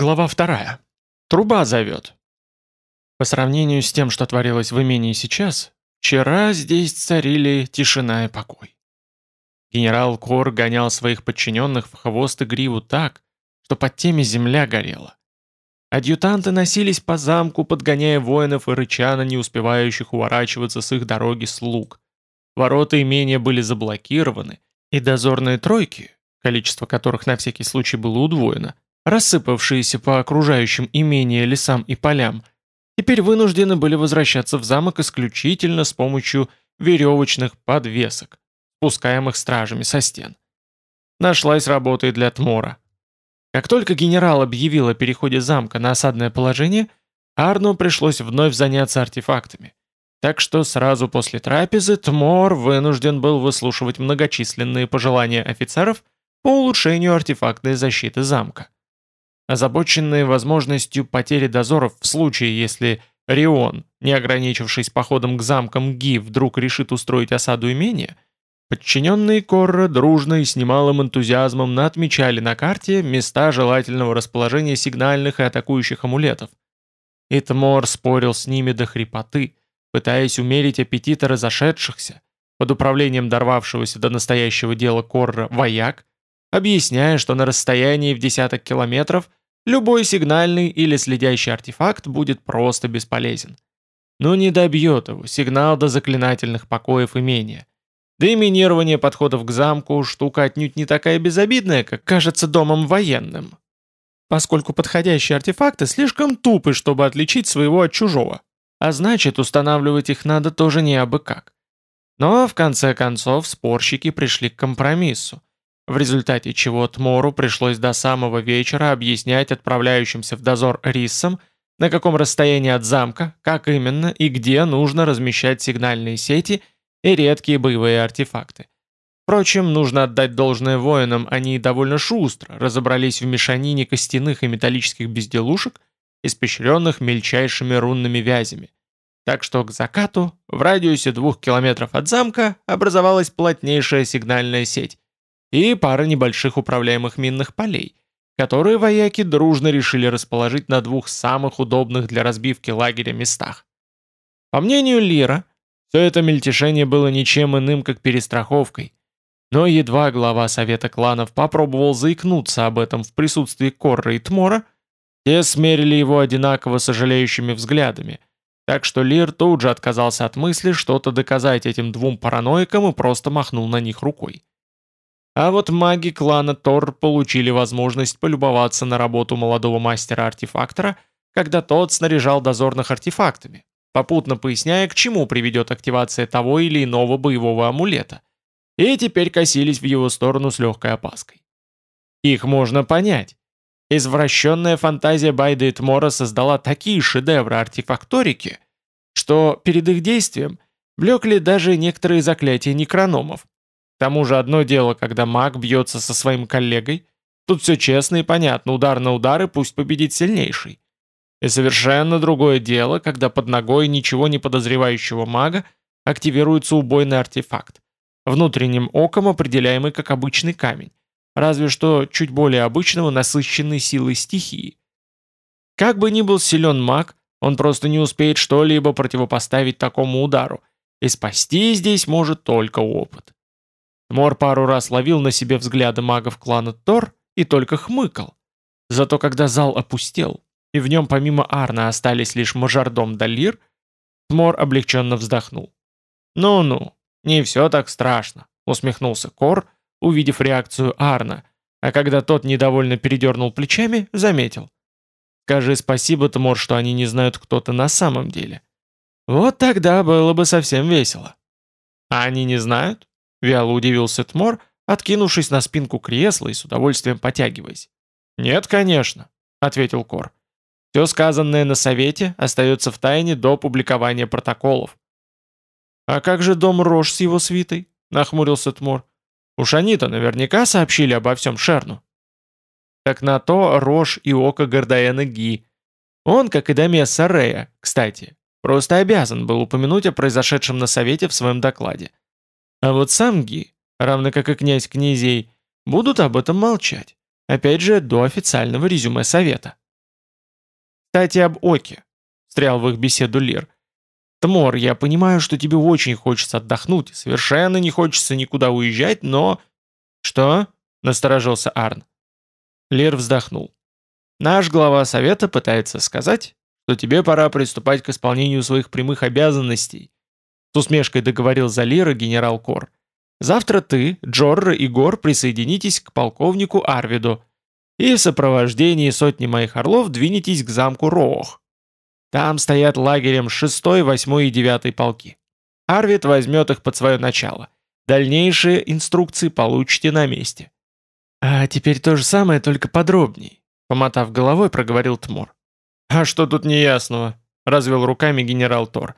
Глава вторая. Труба зовет. По сравнению с тем, что творилось в имении сейчас, вчера здесь царили тишина и покой. Генерал Кор гонял своих подчиненных в хвост и гриву так, что под теми земля горела. Адъютанты носились по замку, подгоняя воинов и рыча не успевающих уворачиваться с их дороги слуг. Ворота имения были заблокированы, и дозорные тройки, количество которых на всякий случай было удвоено, рассыпавшиеся по окружающим имения лесам и полям, теперь вынуждены были возвращаться в замок исключительно с помощью веревочных подвесок, спускаемых стражами со стен. Нашлась работа и для Тмора. Как только генерал объявил о переходе замка на осадное положение, Арну пришлось вновь заняться артефактами. Так что сразу после трапезы Тмор вынужден был выслушивать многочисленные пожелания офицеров по улучшению артефактной защиты замка. Озабоченные возможностью потери дозоров в случае, если Рион, не ограничившись походом к замкам Ги, вдруг решит устроить осаду имения, подчиненные Корра дружно и с немалым энтузиазмом отмечали на карте места желательного расположения сигнальных и атакующих амулетов. Итмор спорил с ними до хрипоты, пытаясь умерить аппетиты разошедшихся, под управлением дорвавшегося до настоящего дела Корра вояк, объясняя, что на расстоянии в десяток километров – любой сигнальный или следящий артефакт будет просто бесполезен. Но не добьет его сигнал до заклинательных покоев имения. Да и минирование подходов к замку штука отнюдь не такая безобидная, как кажется домом военным. Поскольку подходящие артефакты слишком тупы, чтобы отличить своего от чужого. А значит, устанавливать их надо тоже не абы как. Но в конце концов спорщики пришли к компромиссу в результате чего Тмору пришлось до самого вечера объяснять отправляющимся в дозор риссам, на каком расстоянии от замка, как именно и где нужно размещать сигнальные сети и редкие боевые артефакты. Впрочем, нужно отдать должное воинам, они довольно шустро разобрались в мешанине костяных и металлических безделушек, испещренных мельчайшими рунными вязями. Так что к закату, в радиусе двух километров от замка, образовалась плотнейшая сигнальная сеть, и пара небольших управляемых минных полей, которые вояки дружно решили расположить на двух самых удобных для разбивки лагеря местах. По мнению Лира, все это мельтешение было ничем иным, как перестраховкой, но едва глава совета кланов попробовал заикнуться об этом в присутствии Корра и Тмора, те смерили его одинаково сожалеющими взглядами, так что Лир тут же отказался от мысли что-то доказать этим двум параноикам и просто махнул на них рукой. А вот маги клана Тор получили возможность полюбоваться на работу молодого мастера-артефактора, когда тот снаряжал дозорных артефактами, попутно поясняя, к чему приведет активация того или иного боевого амулета, и теперь косились в его сторону с легкой опаской. Их можно понять. Извращенная фантазия Байда и Тмора создала такие шедевры артефакторики, что перед их действием блекли даже некоторые заклятия некрономов, тому же одно дело, когда маг бьется со своим коллегой, тут все честно и понятно, удар на удар и пусть победит сильнейший. И совершенно другое дело, когда под ногой ничего не подозревающего мага активируется убойный артефакт, внутренним оком определяемый как обычный камень, разве что чуть более обычного насыщенной силой стихии. Как бы ни был силен маг, он просто не успеет что-либо противопоставить такому удару, и спасти здесь может только опыт. Мор пару раз ловил на себе взгляды магов клана Тор и только хмыкал. Зато когда зал опустел, и в нем помимо Арна остались лишь мажордом Далир, Мор облегченно вздохнул. «Ну-ну, не все так страшно», — усмехнулся Кор, увидев реакцию Арна, а когда тот недовольно передернул плечами, заметил. «Скажи спасибо, Тмор, что они не знают, кто ты на самом деле. Вот тогда было бы совсем весело». «А они не знают?» Вяло удивился Тмор, откинувшись на спинку кресла и с удовольствием потягиваясь. «Нет, конечно», — ответил Кор. «Все сказанное на совете остается в тайне до публикования протоколов». «А как же дом Рож с его свитой?» — нахмурился Тмор. «Уж они-то наверняка сообщили обо всем Шерну». «Так на то Рож и око Гордаэна Ги. Он, как и Дамес Сарея, кстати, просто обязан был упомянуть о произошедшем на совете в своем докладе. А вот сам Ги, равно как и князь князей, будут об этом молчать. Опять же, до официального резюме совета. «Кстати, об Оке», — встрял в их беседу Лир. «Тмор, я понимаю, что тебе очень хочется отдохнуть, совершенно не хочется никуда уезжать, но...» «Что?» — насторожился Арн. Лир вздохнул. «Наш глава совета пытается сказать, что тебе пора приступать к исполнению своих прямых обязанностей», с усмешкой договорил за Лира генерал Кор. «Завтра ты, Джорра и Гор присоединитесь к полковнику Арвиду, и в сопровождении сотни моих орлов двинетесь к замку Роох. Там стоят лагерем 6, 8 и 9 полки. Арвид возьмет их под свое начало. Дальнейшие инструкции получите на месте. А теперь то же самое, только подробней, помотав головой, проговорил Тмор. А что тут неясного? развел руками генерал Тор.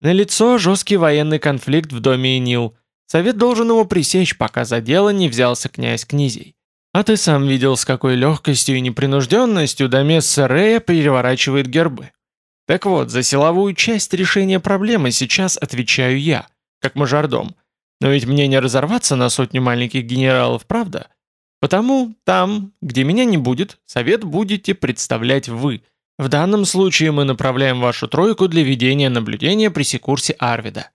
На лицо жесткий военный конфликт в доме Энил. Совет должен его пресечь, пока за дело не взялся князь князей. А ты сам видел, с какой легкостью и непринужденностью Домесса Рея переворачивает гербы. Так вот, за силовую часть решения проблемы сейчас отвечаю я, как мажордом. Но ведь мне не разорваться на сотню маленьких генералов, правда? Потому там, где меня не будет, совет будете представлять вы. В данном случае мы направляем вашу тройку для ведения наблюдения при секурсе Арвида.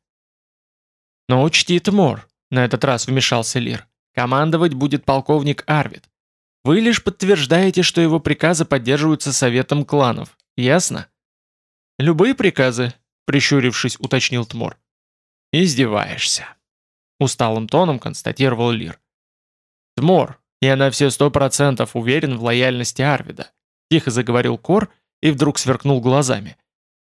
Но учти, Тмор, на этот раз вмешался Лир. Командовать будет полковник Арвид. Вы лишь подтверждаете, что его приказы поддерживаются советом кланов. Ясно? Любые приказы, прищурившись, уточнил Тмор. Издеваешься. Усталым тоном констатировал Лир. Тмор, я на все сто процентов уверен в лояльности Арвида. Тихо заговорил Кор и вдруг сверкнул глазами.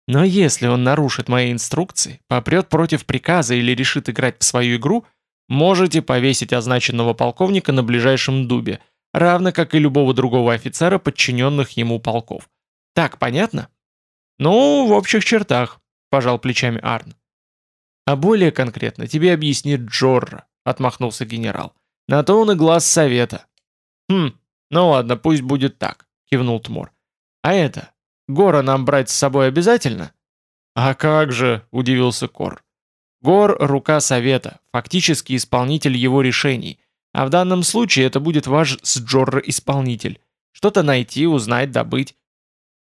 Но если он нарушит мои инструкции, попрет против приказа или решит играть в свою игру – Можете повесить означенного полковника на ближайшем дубе, равно как и любого другого офицера, подчиненных ему полков. Так понятно? Ну, в общих чертах, пожал плечами Арн. А более конкретно тебе объяснит Джорра, отмахнулся генерал. На то он и глаз совета. Хм, ну ладно, пусть будет так, кивнул Тмор. А это, Гора нам брать с собой обязательно? А как же, удивился Кор. Гор – рука совета, фактически исполнитель его решений, а в данном случае это будет ваш с Джорро исполнитель. Что-то найти, узнать, добыть.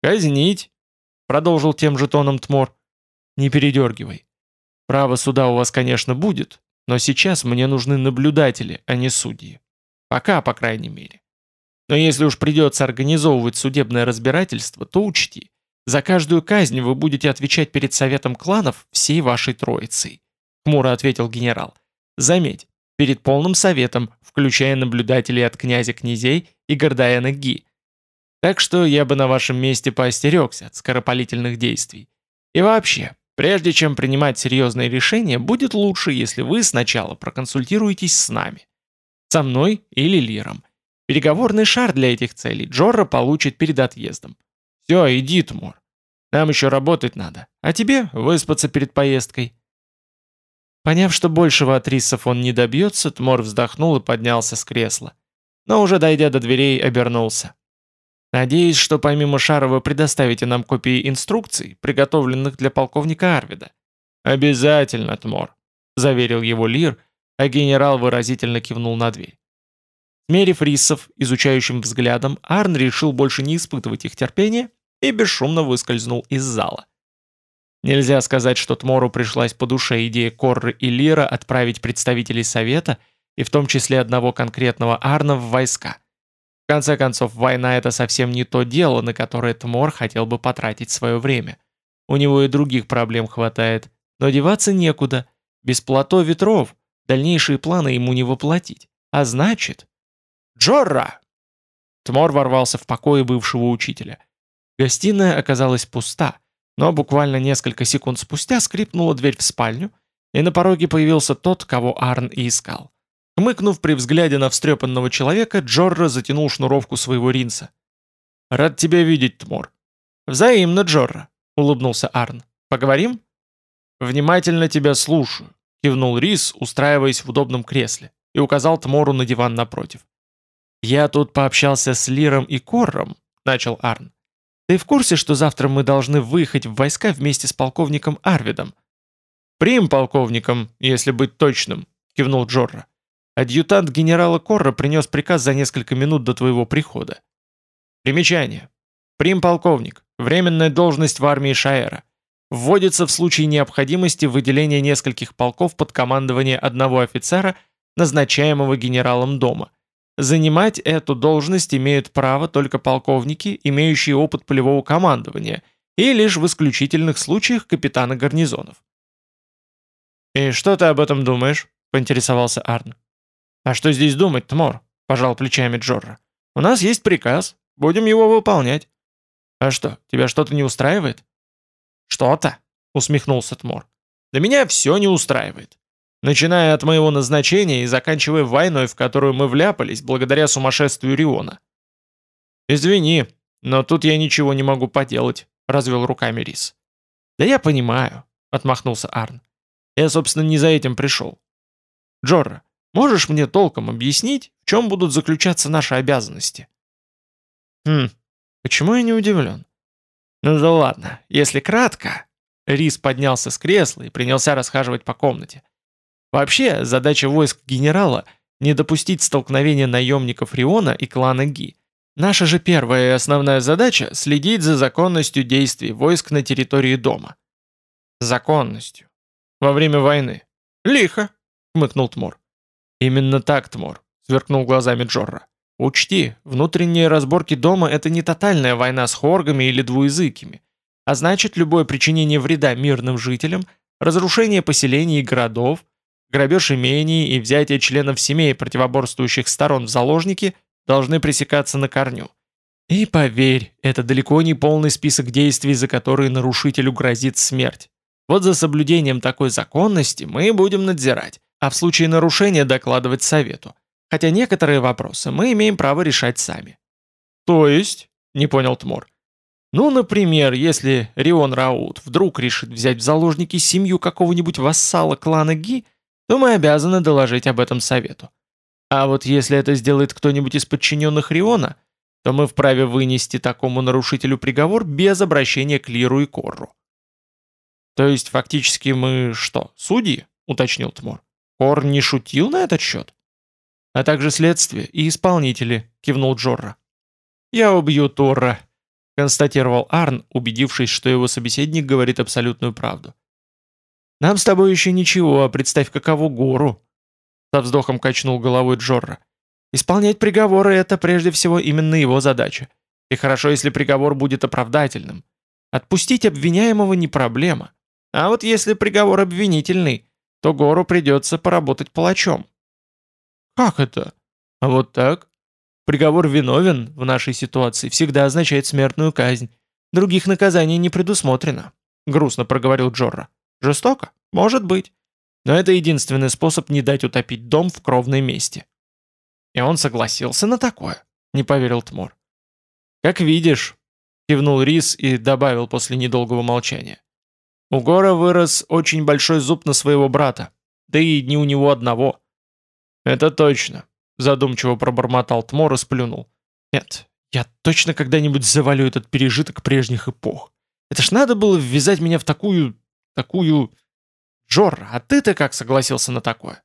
«Казнить», – продолжил тем же тоном Тмор. «Не передергивай. Право суда у вас, конечно, будет, но сейчас мне нужны наблюдатели, а не судьи. Пока, по крайней мере. Но если уж придется организовывать судебное разбирательство, то учти, за каждую казнь вы будете отвечать перед советом кланов всей вашей троицей. Хмуро ответил генерал. Заметь, перед полным советом, включая наблюдателей от князя князей и Гордаэна Ги. Так что я бы на вашем месте поостерегся от скоропалительных действий. И вообще, прежде чем принимать серьезные решения, будет лучше, если вы сначала проконсультируетесь с нами. Со мной или Лиром. Переговорный шар для этих целей Джорра получит перед отъездом. Все, иди, Тмор. Нам еще работать надо, а тебе выспаться перед поездкой. Поняв, что большего от рисов он не добьется, Тмор вздохнул и поднялся с кресла. Но уже дойдя до дверей, обернулся. «Надеюсь, что помимо Шара вы предоставите нам копии инструкций, приготовленных для полковника Арвида». «Обязательно, Тмор», — заверил его Лир, а генерал выразительно кивнул на дверь. Смерив рисов изучающим взглядом, Арн решил больше не испытывать их терпения и бесшумно выскользнул из зала. Нельзя сказать, что Тмору пришлась по душе идея Корры и Лира отправить представителей Совета, и в том числе одного конкретного Арна, в войска. В конце концов, война — это совсем не то дело, на которое Тмор хотел бы потратить свое время. У него и других проблем хватает, но деваться некуда. Без плато ветров дальнейшие планы ему не воплотить. А значит... «Джорра!» Тмор ворвался в покои бывшего учителя — Гостиная оказалась пуста, но буквально несколько секунд спустя скрипнула дверь в спальню, и на пороге появился тот, кого Арн и искал. Хмыкнув при взгляде на встрепанного человека, Джорро затянул шнуровку своего ринса. «Рад тебя видеть, Тмор». «Взаимно, Джорро», — улыбнулся Арн. «Поговорим?» «Внимательно тебя слушаю», — кивнул Рис, устраиваясь в удобном кресле, и указал Тмору на диван напротив. «Я тут пообщался с Лиром и Корром», — начал Арн. Ты в курсе, что завтра мы должны выехать в войска вместе с полковником Арвидом? Прим полковником, если быть точным, кивнул Джорра. Адъютант генерала Корра принес приказ за несколько минут до твоего прихода. Примечание. Прим полковник, Временная должность в армии Шаэра. Вводится в случае необходимости выделения нескольких полков под командование одного офицера, назначаемого генералом дома. Занимать эту должность имеют право только полковники, имеющие опыт полевого командования, и лишь в исключительных случаях капитаны гарнизонов. «И что ты об этом думаешь?» — поинтересовался Арн. «А что здесь думать, Тмор?» — пожал плечами Джорра. «У нас есть приказ, будем его выполнять». «А что, тебя что-то не устраивает?» «Что-то?» — усмехнулся Тмор. «Да меня все не устраивает. Начиная от моего назначения и заканчивая войной, в которую мы вляпались благодаря сумасшествию Риона». «Извини, но тут я ничего не могу поделать», — развел руками Рис. «Да я понимаю», — отмахнулся Арн. «Я, собственно, не за этим пришел. Джорра, можешь мне толком объяснить, в чем будут заключаться наши обязанности?» «Хм, почему я не удивлен?» «Ну да ладно, если кратко...» Рис поднялся с кресла и принялся расхаживать по комнате. Вообще, задача войск генерала — не допустить столкновения наемников Риона и клана Ги. Наша же первая и основная задача — следить за законностью действий войск на территории дома. Законностью. Во время войны. Лихо, — хмыкнул Тмор. «Именно так, Тмор», — сверкнул глазами Джорра. «Учти, внутренние разборки дома — это не тотальная война с хоргами или двуязыкими, а значит, любое причинение вреда мирным жителям, разрушение поселений и городов, грабеж имений и взятие членов семей противоборствующих сторон в заложники должны пресекаться на корню. И поверь, это далеко не полный список действий, за которые нарушителю грозит смерть. Вот за соблюдением такой законности мы будем надзирать, а в случае нарушения докладывать совету. Хотя некоторые вопросы мы имеем право решать сами. То есть, не понял Тмор. Ну, например, если Рион Раут вдруг решит взять в заложники семью какого-нибудь вассала клана Ги, то мы обязаны доложить об этом совету. А вот если это сделает кто-нибудь из подчиненных Риона, то мы вправе вынести такому нарушителю приговор без обращения к Лиру и Корру. То есть фактически мы что, судьи? уточнил Тмор. Кор не шутил на этот счет? А также следствие и исполнители, кивнул Джорра. Я убью Торра, констатировал Арн, убедившись, что его собеседник говорит абсолютную правду. Нам с тобой еще ничего, а представь, каково гору. Со вздохом качнул головой Джорра. Исполнять приговоры — это прежде всего именно его задача. И хорошо, если приговор будет оправдательным. Отпустить обвиняемого не проблема. А вот если приговор обвинительный, то Гору придется поработать палачом. Как это? А вот так. Приговор виновен в нашей ситуации всегда означает смертную казнь. Других наказаний не предусмотрено. Грустно проговорил Джорра. Жестоко? Может быть. Но это единственный способ не дать утопить дом в кровной мести. И он согласился на такое, не поверил Тмор. Как видишь, кивнул Рис и добавил после недолгого молчания. У Гора вырос очень большой зуб на своего брата, да и не у него одного. «Это точно», — задумчиво пробормотал Тмор и сплюнул. «Нет, я точно когда-нибудь завалю этот пережиток прежних эпох. Это ж надо было ввязать меня в такую... такую... Джор, а ты-то как согласился на такое?»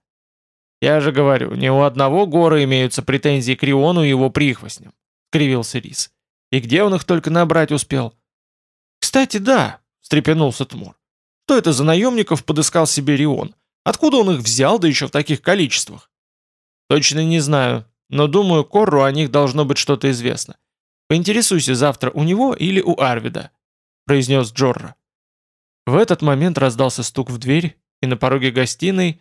«Я же говорю, не у одного Гора имеются претензии к Риону и его прихвостням», — кривился Рис. «И где он их только набрать успел?» «Кстати, да», встрепенулся Тмур. Что это за наемников подыскал себе Рион? Откуда он их взял, да еще в таких количествах? Точно не знаю, но думаю, Корру о них должно быть что-то известно. Поинтересуйся завтра у него или у Арвида, произнес Джорра. В этот момент раздался стук в дверь, и на пороге гостиной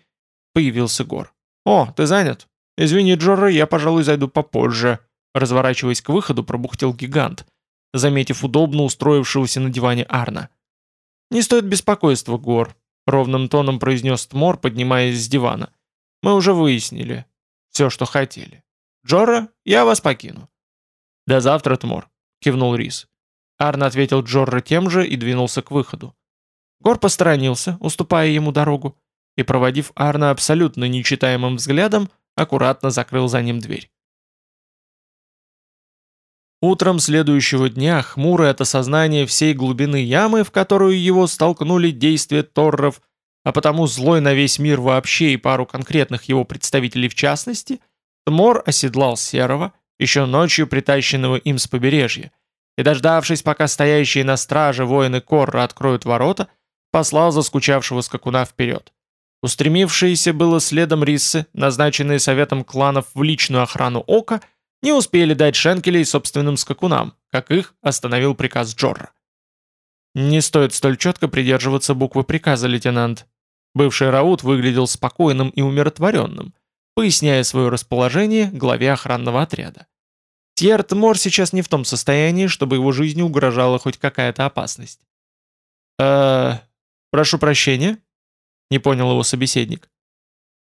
появился Гор. «О, ты занят? Извини, Джорра, я, пожалуй, зайду попозже», разворачиваясь к выходу, пробухтел гигант, заметив удобно устроившегося на диване Арна. «Не стоит беспокойства, Гор», — ровным тоном произнес Тмор, поднимаясь с дивана. «Мы уже выяснили все, что хотели. Джора, я вас покину». «До завтра, Тмор», — кивнул Рис. Арн ответил Джорра тем же и двинулся к выходу. Гор посторонился, уступая ему дорогу, и, проводив Арна абсолютно нечитаемым взглядом, аккуратно закрыл за ним дверь. Утром следующего дня, хмурый от осознания всей глубины ямы, в которую его столкнули действия Торров, а потому злой на весь мир вообще и пару конкретных его представителей в частности, Тмор оседлал Серого, еще ночью притащенного им с побережья, и, дождавшись, пока стоящие на страже воины Корра откроют ворота, послал заскучавшего скакуна вперед. Устремившиеся было следом риссы, назначенные советом кланов в личную охрану Ока, не успели дать шенкелей собственным скакунам, как их остановил приказ Джорра. «Не стоит столь четко придерживаться буквы приказа, лейтенант». Бывший Раут выглядел спокойным и умиротворенным, поясняя свое расположение главе охранного отряда. Тьерт Мор сейчас не в том состоянии, чтобы его жизни угрожала хоть какая-то опасность. «Э, прошу прощения?» — не понял его собеседник.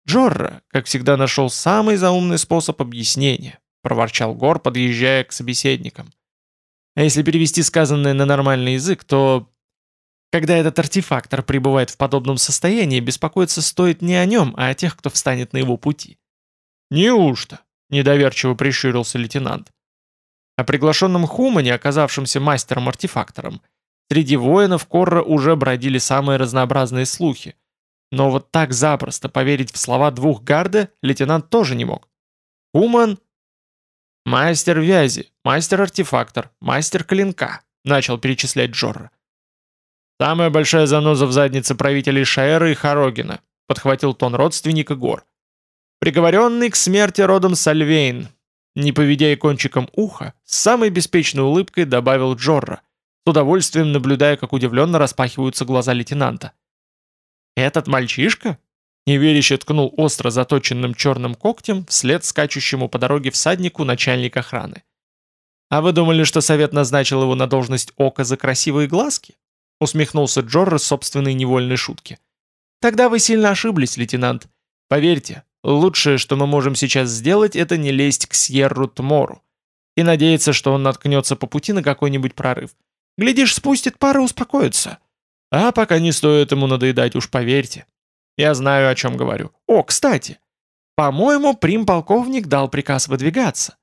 «Джорра, как всегда, нашел самый заумный способ объяснения», — проворчал Гор, подъезжая к собеседникам. «А если перевести сказанное на нормальный язык, то когда этот артефактор пребывает в подобном состоянии, беспокоиться стоит не о нем, а о тех, кто встанет на его пути. «Неужто?» — недоверчиво прищурился лейтенант. О приглашенном Хумане, оказавшемся мастером-артефактором, среди воинов Корра уже бродили самые разнообразные слухи. Но вот так запросто поверить в слова двух гарда лейтенант тоже не мог. Хуман — мастер вязи, мастер-артефактор, мастер клинка, начал перечислять Джорра. «Самая большая заноза в заднице правителей Шаэра и Хорогина», подхватил тон родственника Гор. «Приговоренный к смерти родом Сальвейн». Не поведя и кончиком уха, с самой беспечной улыбкой добавил Джорра, с удовольствием наблюдая, как удивленно распахиваются глаза лейтенанта. «Этот мальчишка?» Неверяще ткнул остро заточенным черным когтем вслед скачущему по дороге всаднику начальник охраны. «А вы думали, что совет назначил его на должность ока за красивые глазки?» усмехнулся Джорро собственной невольной шутки. «Тогда вы сильно ошиблись, лейтенант. Поверьте, лучшее, что мы можем сейчас сделать, это не лезть к Сьерру Тмору и надеяться, что он наткнется по пути на какой-нибудь прорыв. Глядишь, спустит пары, успокоится. А пока не стоит ему надоедать, уж поверьте. Я знаю, о чем говорю. О, кстати, по-моему, прим-полковник дал приказ выдвигаться.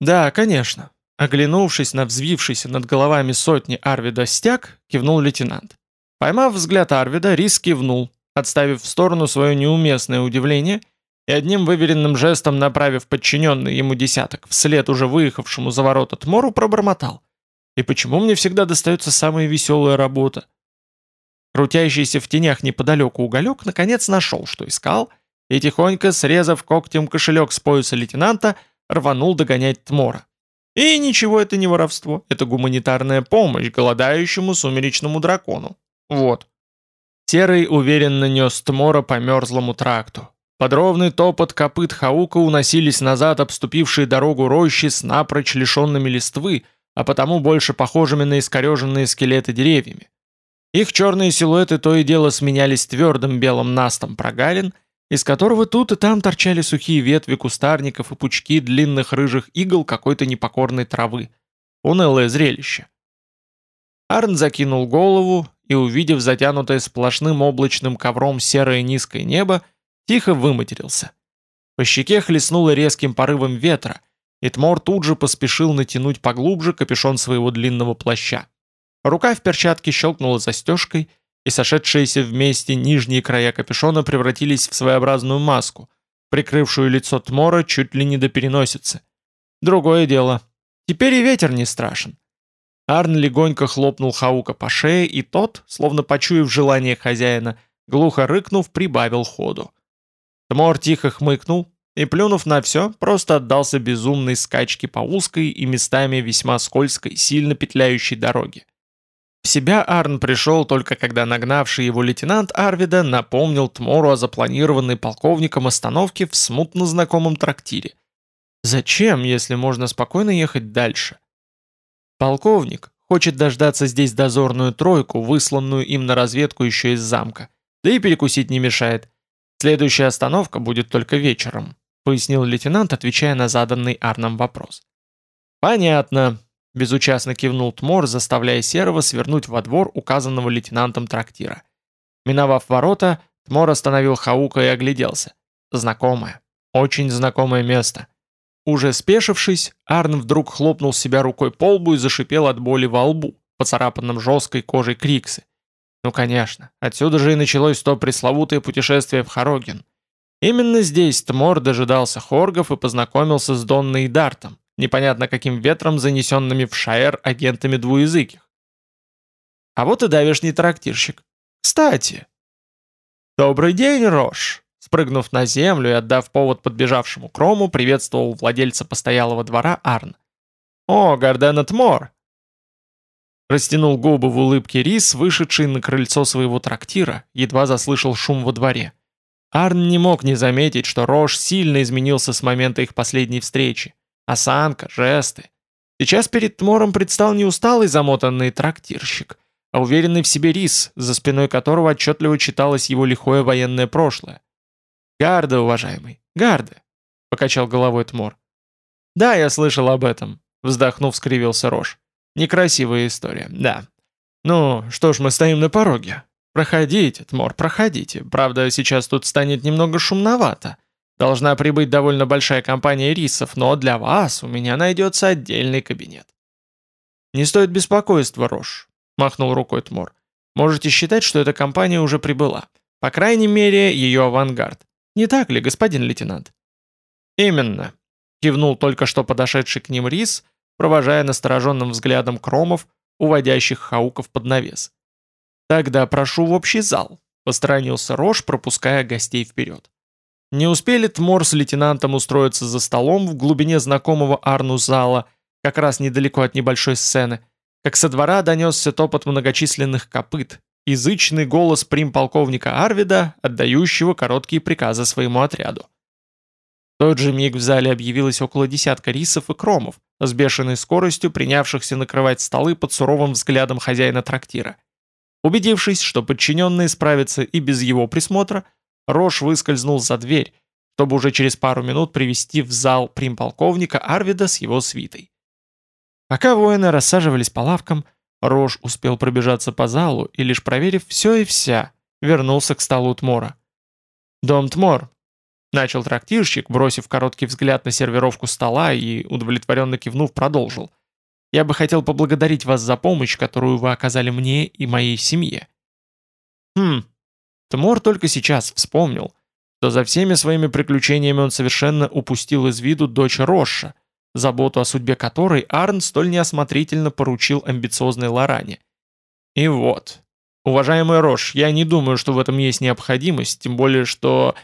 Да, конечно. Оглянувшись на взвившийся над головами сотни Арвида стяг, кивнул лейтенант. Поймав взгляд Арвида, Рис кивнул, отставив в сторону свое неуместное удивление и одним выверенным жестом направив подчиненный ему десяток вслед уже выехавшему за ворота Тмору пробормотал. «И почему мне всегда достается самая веселая работа?» Крутящийся в тенях неподалеку уголек наконец нашел, что искал, и тихонько, срезав когтем кошелек с пояса лейтенанта, рванул догонять Тмора. И ничего это не воровство, это гуманитарная помощь голодающему сумеречному дракону. Вот. Серый уверенно нес Тмора по мерзлому тракту. Под ровный топот копыт Хаука уносились назад обступившие дорогу рощи с напрочь лишенными листвы, а потому больше похожими на искореженные скелеты деревьями. Их черные силуэты то и дело сменялись твердым белым настом прогалин – из которого тут и там торчали сухие ветви кустарников и пучки длинных рыжих игл какой-то непокорной травы. Унылое зрелище. Арн закинул голову и, увидев затянутое сплошным облачным ковром серое низкое небо, тихо выматерился. По щеке хлестнуло резким порывом ветра, и Тмор тут же поспешил натянуть поглубже капюшон своего длинного плаща. Рука в перчатке щелкнула застежкой, и сошедшиеся вместе нижние края капюшона превратились в своеобразную маску, прикрывшую лицо Тмора чуть ли не до переносицы. Другое дело. Теперь и ветер не страшен. Арн легонько хлопнул Хаука по шее, и тот, словно почуяв желание хозяина, глухо рыкнув, прибавил ходу. Тмор тихо хмыкнул и, плюнув на все, просто отдался безумной скачке по узкой и местами весьма скользкой, сильно петляющей дороге. В себя Арн пришел только когда нагнавший его лейтенант Арвида напомнил Тмору о запланированной полковником остановке в смутно знакомом трактире. Зачем, если можно спокойно ехать дальше? Полковник хочет дождаться здесь дозорную тройку, высланную им на разведку еще из замка, да и перекусить не мешает. Следующая остановка будет только вечером, пояснил лейтенант, отвечая на заданный Арном вопрос. Понятно, Безучастно кивнул Тмор, заставляя Серого свернуть во двор указанного лейтенантом трактира. Миновав ворота, Тмор остановил Хаука и огляделся. Знакомое. Очень знакомое место. Уже спешившись, Арн вдруг хлопнул себя рукой по лбу и зашипел от боли во лбу, поцарапанном жесткой кожей Криксы. Ну конечно, отсюда же и началось то пресловутое путешествие в Хароген. Именно здесь Тмор дожидался Хоргов и познакомился с Донной и Дартом, непонятно каким ветром занесенными в Шаэр агентами двуязыких. А вот и давешний трактирщик. Кстати. «Добрый день, Рош!» Спрыгнув на землю и отдав повод подбежавшему крому, приветствовал владельца постоялого двора Арн. «О, Гарденет Мор!» Растянул губы в улыбке Рис, вышедший на крыльцо своего трактира, едва заслышал шум во дворе. Арн не мог не заметить, что Рош сильно изменился с момента их последней встречи. Осанка, жесты. Сейчас перед Тмором предстал не усталый замотанный трактирщик, а уверенный в себе Рис, за спиной которого отчетливо читалось его лихое военное прошлое. «Гарда, уважаемый, гарда!» — покачал головой Тмор. «Да, я слышал об этом», — вздохнув, скривился Рош. «Некрасивая история, да. Ну, что ж, мы стоим на пороге. Проходите, Тмор, проходите. Правда, сейчас тут станет немного шумновато. Должна прибыть довольно большая компания рисов, но для вас у меня найдется отдельный кабинет». «Не стоит беспокойства, Рош», — махнул рукой Тмор. «Можете считать, что эта компания уже прибыла. По крайней мере, ее авангард. Не так ли, господин лейтенант?» «Именно», — кивнул только что подошедший к ним Рис, провожая настороженным взглядом кромов, уводящих хауков под навес. «Тогда прошу в общий зал», — посторонился Рош, пропуская гостей вперед. Не успели Тмор с лейтенантом устроиться за столом в глубине знакомого Арну зала, как раз недалеко от небольшой сцены, как со двора донесся топот многочисленных копыт, язычный голос примполковника Арвида, отдающего короткие приказы своему отряду. В тот же миг в зале объявилось около десятка рисов и кромов, с бешеной скоростью принявшихся накрывать столы под суровым взглядом хозяина трактира. Убедившись, что подчиненные справятся и без его присмотра, Рош выскользнул за дверь, чтобы уже через пару минут привести в зал примполковника Арвида с его свитой. Пока воины рассаживались по лавкам, Рош успел пробежаться по залу и, лишь проверив все и вся, вернулся к столу Тмора. «Дом Тмор», — начал трактирщик, бросив короткий взгляд на сервировку стола и, удовлетворенно кивнув, продолжил. «Я бы хотел поблагодарить вас за помощь, которую вы оказали мне и моей семье». «Хм...» Тмор только сейчас вспомнил, что за всеми своими приключениями он совершенно упустил из виду дочь Рошша — заботу о судьбе которой Арн столь неосмотрительно поручил амбициозной Лоране. И вот. Уважаемый Рош, я не думаю, что в этом есть необходимость, тем более что...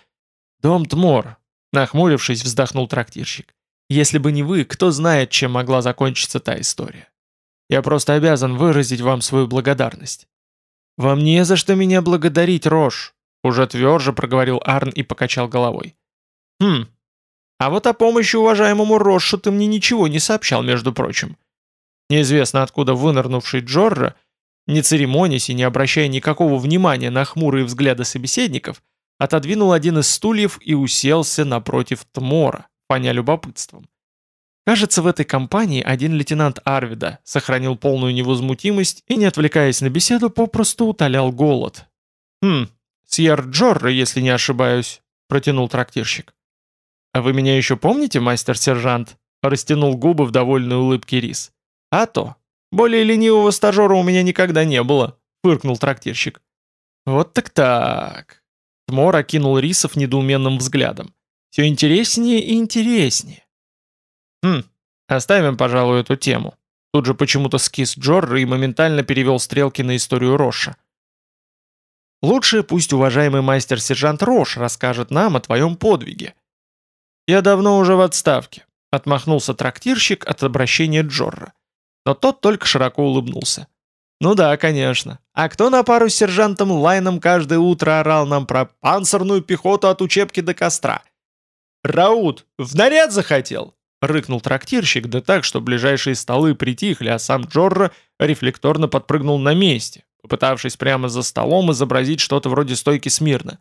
Дом Тмор, нахмурившись, вздохнул трактирщик. Если бы не вы, кто знает, чем могла закончиться та история. Я просто обязан выразить вам свою благодарность. Вам не за что меня благодарить, Рош, уже тверже проговорил Арн и покачал головой. Хм, а вот о помощи уважаемому Рошу ты мне ничего не сообщал, между прочим. Неизвестно откуда вынырнувший Джорро, не церемонясь и не обращая никакого внимания на хмурые взгляды собеседников, отодвинул один из стульев и уселся напротив Тмора, поня любопытством. Кажется, в этой компании один лейтенант Арвида сохранил полную невозмутимость и, не отвлекаясь на беседу, попросту утолял голод. «Хм, Сьер Джорро, если не ошибаюсь», — протянул трактирщик. «А вы меня еще помните, мастер-сержант?» Растянул губы в довольной улыбке Рис. «А то. Более ленивого стажера у меня никогда не было», фыркнул трактирщик. «Вот так-так». Тмор окинул Рисов недоуменным взглядом. «Все интереснее и интереснее». «Хм, оставим, пожалуй, эту тему». Тут же почему-то скис Джорр и моментально перевел стрелки на историю Роша. «Лучше пусть уважаемый мастер-сержант Рош расскажет нам о твоем подвиге. «Я давно уже в отставке», — отмахнулся трактирщик от обращения Джорра. Но тот только широко улыбнулся. «Ну да, конечно. А кто на пару с сержантом Лайном каждое утро орал нам про панцирную пехоту от учебки до костра?» «Раут, в наряд захотел!» — рыкнул трактирщик, да так, что ближайшие столы притихли, а сам Джорра рефлекторно подпрыгнул на месте, попытавшись прямо за столом изобразить что-то вроде стойки смирно.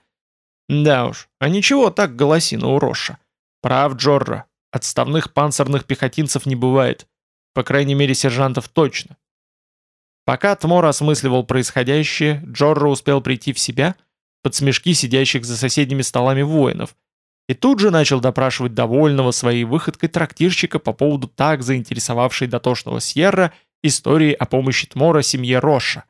Да уж, а ничего так голосина у Роша. Прав Джорро, отставных панцирных пехотинцев не бывает. По крайней мере, сержантов точно. Пока Тмор осмысливал происходящее, Джорро успел прийти в себя под смешки сидящих за соседними столами воинов и тут же начал допрашивать довольного своей выходкой трактирщика по поводу так заинтересовавшей дотошного Сьерра истории о помощи Тмора семье Роша.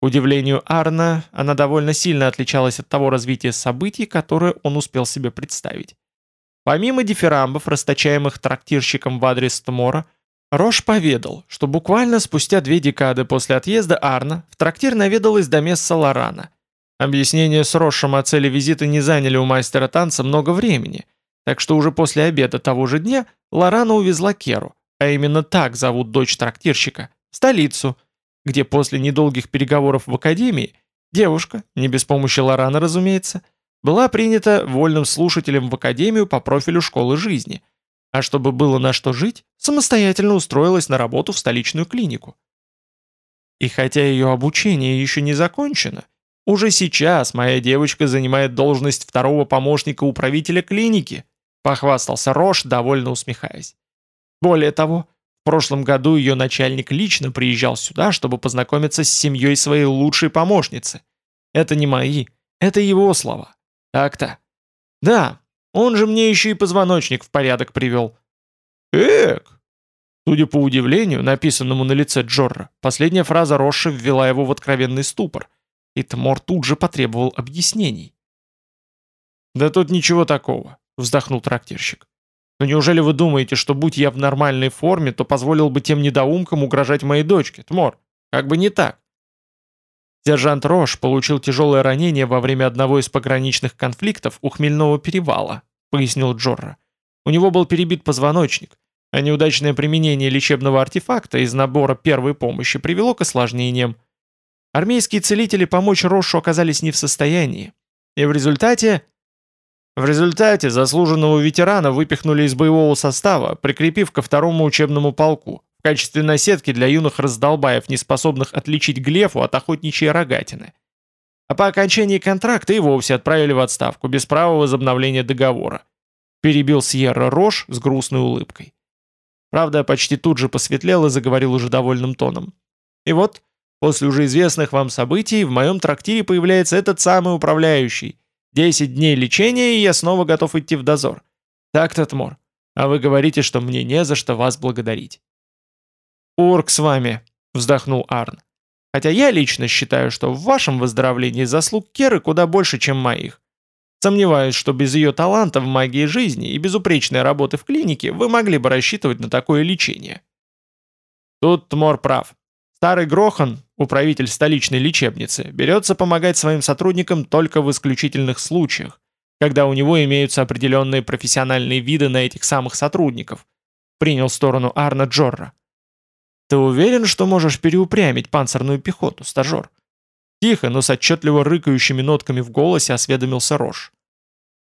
К удивлению Арна, она довольно сильно отличалась от того развития событий, которое он успел себе представить. Помимо дифирамбов, расточаемых трактирщиком в адрес Тмора, Рош поведал, что буквально спустя две декады после отъезда Арна в трактир наведалась до места Лорана. Объяснения с Рошем о цели визита не заняли у мастера танца много времени, так что уже после обеда того же дня Лорана увезла Керу, а именно так зовут дочь трактирщика, в столицу, где после недолгих переговоров в академии девушка, не без помощи Лорана, разумеется, была принята вольным слушателем в академию по профилю школы жизни, а чтобы было на что жить, самостоятельно устроилась на работу в столичную клинику. И хотя ее обучение еще не закончено, уже сейчас моя девочка занимает должность второго помощника управителя клиники, похвастался Рош, довольно усмехаясь. Более того, в прошлом году ее начальник лично приезжал сюда, чтобы познакомиться с семьей своей лучшей помощницы. Это не мои, это его слова. Так-то. Да, он же мне еще и позвоночник в порядок привел. Эк! Судя по удивлению, написанному на лице Джорра, последняя фраза Роши ввела его в откровенный ступор, и Тмор тут же потребовал объяснений. «Да тут ничего такого», — вздохнул трактирщик. Но неужели вы думаете, что будь я в нормальной форме, то позволил бы тем недоумкам угрожать моей дочке, Тмор? Как бы не так. Сержант Рош получил тяжелое ранение во время одного из пограничных конфликтов у Хмельного перевала, пояснил Джорра. У него был перебит позвоночник, а неудачное применение лечебного артефакта из набора первой помощи привело к осложнениям. Армейские целители помочь Рошу оказались не в состоянии. И в результате... В результате заслуженного ветерана выпихнули из боевого состава, прикрепив ко второму учебному полку, в качестве наседки для юных раздолбаев, не способных отличить глефу от охотничьей рогатины. А по окончании контракта и вовсе отправили в отставку, без права возобновления договора. Перебил Сьерра Рош с грустной улыбкой. Правда, почти тут же посветлел и заговорил уже довольным тоном. И вот, после уже известных вам событий, в моем трактире появляется этот самый управляющий, Десять дней лечения, и я снова готов идти в дозор. Так, Татмор. А вы говорите, что мне не за что вас благодарить. «Урк с вами», — вздохнул Арн. «Хотя я лично считаю, что в вашем выздоровлении заслуг Керы куда больше, чем моих. Сомневаюсь, что без ее таланта в магии жизни и безупречной работы в клинике вы могли бы рассчитывать на такое лечение». Тут Тмор прав. Старый Грохан, управитель столичной лечебницы, берется помогать своим сотрудникам только в исключительных случаях, когда у него имеются определенные профессиональные виды на этих самых сотрудников. Принял сторону Арна Джорра. «Ты уверен, что можешь переупрямить панцирную пехоту, стажер?» Тихо, но с отчетливо рыкающими нотками в голосе осведомился Рош.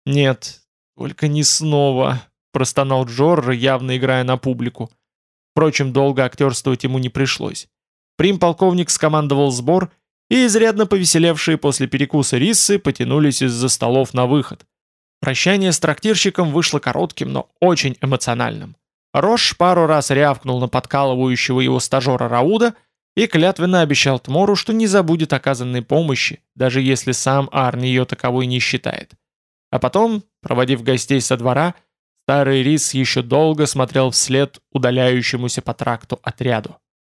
«Нет, только не снова», — простонал Джорра, явно играя на публику. Впрочем, долго актерствовать ему не пришлось. Прим-полковник скомандовал сбор, и изрядно повеселевшие после перекуса риссы потянулись из-за столов на выход. Прощание с трактирщиком вышло коротким, но очень эмоциональным. Рош пару раз рявкнул на подкалывающего его стажера Рауда и клятвенно обещал Тмору, что не забудет оказанной помощи, даже если сам Арн ее таковой не считает. А потом, проводив гостей со двора, старый рис еще долго смотрел вслед удаляющемуся по тракту отряду.